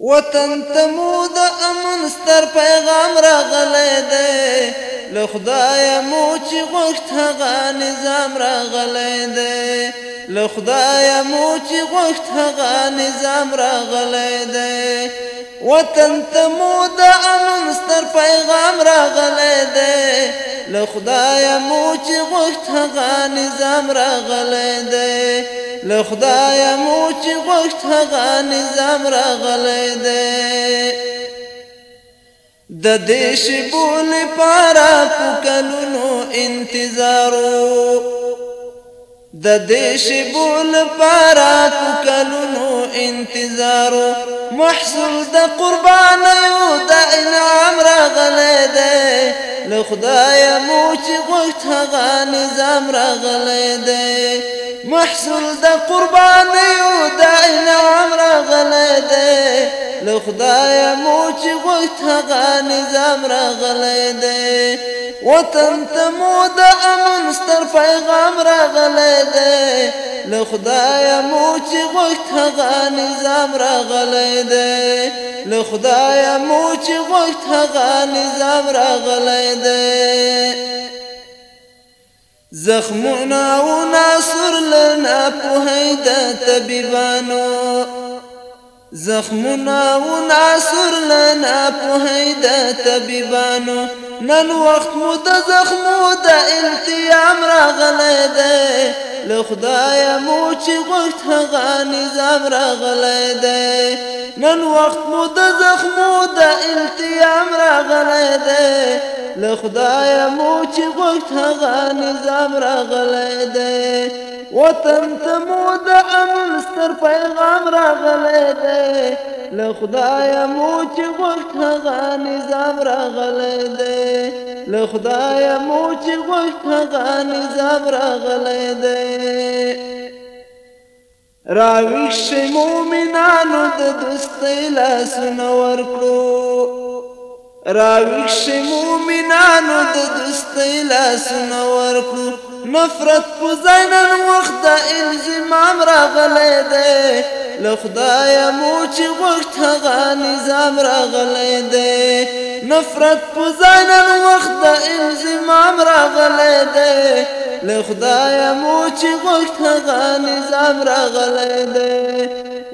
وطن تمو د امن ستر پیغام راغلی دی له خدایه مو چې غوښت هغه نظام راغلی دی له خدایه مو چې غوښت هغه نظام راغلی دی وطن تمو د امن ستر پیغام راغلی دی له خدایه مو چې غوښت هغه نظام راغلی دی له خدایه مو چې غوښت هغه نظام راغلی دی د دې شیبو لپاره په کلونو انتظارو د دې شیبو لپاره په کلونو انتظارو محصول د قربان یو د انعام راغلی دی له خدایه مو چې غوښت هغه نظام راغلی دی محصول د قربانیو د انعام راغلی دی له خدایه مو چې غوښت هغه نظام راغلی دی وطن ته مو د امن ستر پیغام راغلی دی له خدایه مو چې غوښت هغه نظام راغلی دی له خدایه مو چې غوښت هغه نظام راغلی دی زخمنا وناصر لنا بهيدا تبيبانو زخمنا وناصر لنا بهيدا تبيبانو نن وقت مو د زخمو د التیام راغلی دی له خدایه مو چې غوښت هغه نظام راغلی دی نن وخت مو د زخمو د التیام راغلی دی له خدایه مو چې غوښت هغه نظام راغلی دی وطن ته مو د امن ستر پیغام راغلی دی له خدایه مو چې غوښت هغه نظام راغلی دی له خدایه مو چې غوښت هغه نظام راغلی دی راویش مومنانو د دوستۍ لاسونه ورکړو راویش مومنانو د دوستۍ لاسونه ورکړو نفرت په ځای نن وخت د الزمام راغلی دی له خدایه مو چې غوښت هغه نظام راغلی دی نفرت په ځای نن وخت د الزمام راغلی دی له خدایه مو چې غوښت هغه نظام راغلی دی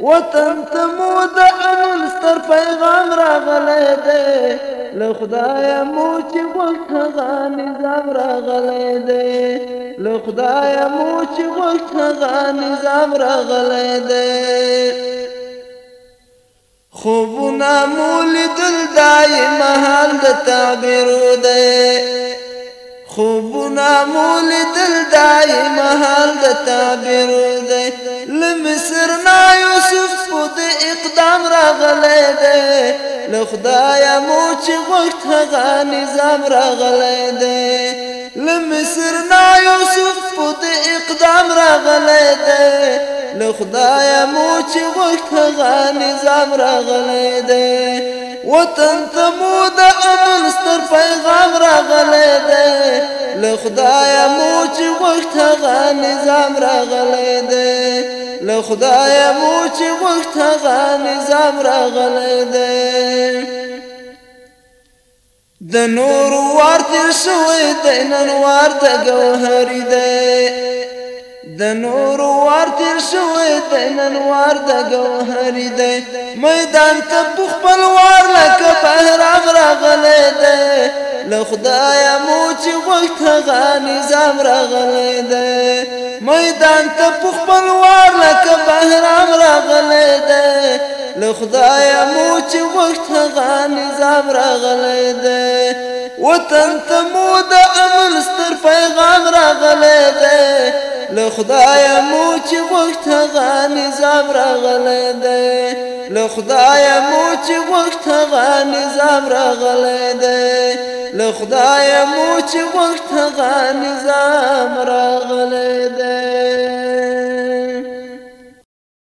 وطن ته مو د امن ستر پیغام راغلی دی له خدایه مو چې غوښت هغه نظام راغلی دی له خدایه مو چې غوښت هغه نظام راغلی دی خوبونه مولد دای محل د تعبیر دی خوبونه مول دل دای محل د تعبیر دی لمصر نا یوسف د اقدام راغلی دی له خدایا مو چې غوښت هغه نظام راغلی دی لمصر نا یوسف د اقدام راغلی دی له خدایا مو چې غوښت هغه نظام راغلی دی وطن ته مو د امن ستر پیغام راغلی دی له خدایه مو چې وخت هغه نظام راغلی دی له خدایه مو چې وخت هغه نظام راغلی دی د نور ورته شوی دی نن ورته ګوهر دی د نور وار تیر شوی دی نن وار د ګوهرې دی میدان ته په خپل وار لکه بهرام راغلی دی له خدایه مو چې غوښت هغه نظام راغلی دی میدان ته په خپل وار لکه بهرام راغلی دی له خدایه مو چې غوښت هغه نظام راغلی دی وطن ته مو د امن ستر پیغام راغلی دی له خدای مو چې وخت هغه نظام راغلی دی له خدای مو چې وخت هغه نظام راغلی دی له خدای مو چې وخت هغه نظام راغلی دی